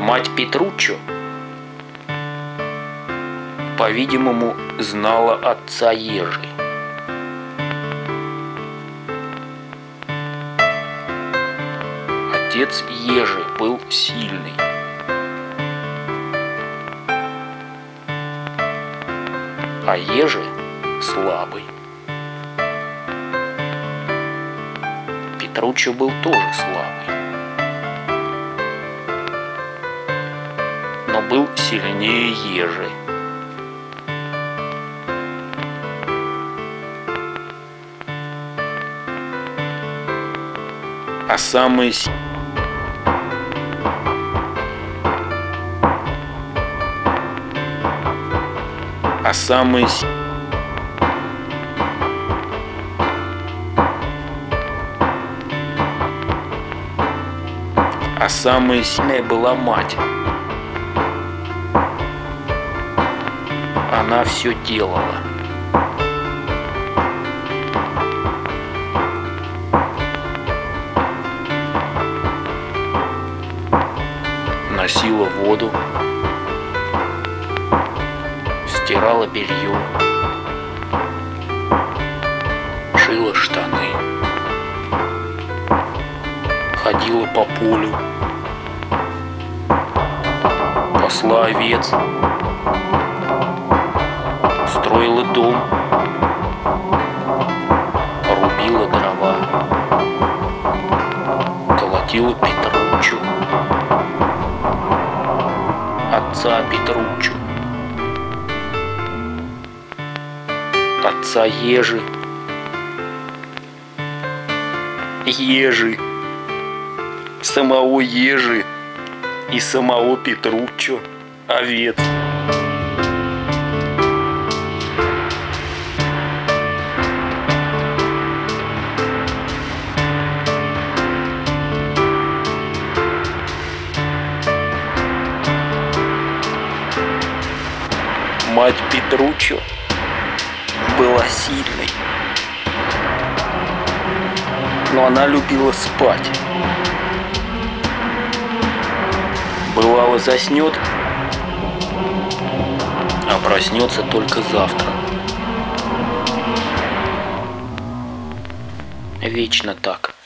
Мать Петруччо, по-видимому, знала отца Ежи. Отец Ежи был сильный. А Ежи слабый. Петруччо был тоже слабый. Был сильнее Ежи. А самый с- а самый с- а самая сильная была мать. Она все делала. Носила воду, стирала белье, шила штаны, ходила по полю, пасла овец, строила дом, рубила дрова, колотила Петручу, отца Петручу, отца Ежи, Ежи, самого Ежи и самого Петруччо овец. Мать Петруччо была сильной, но она любила спать. Бывало заснет, а проснется только завтра. Вечно так.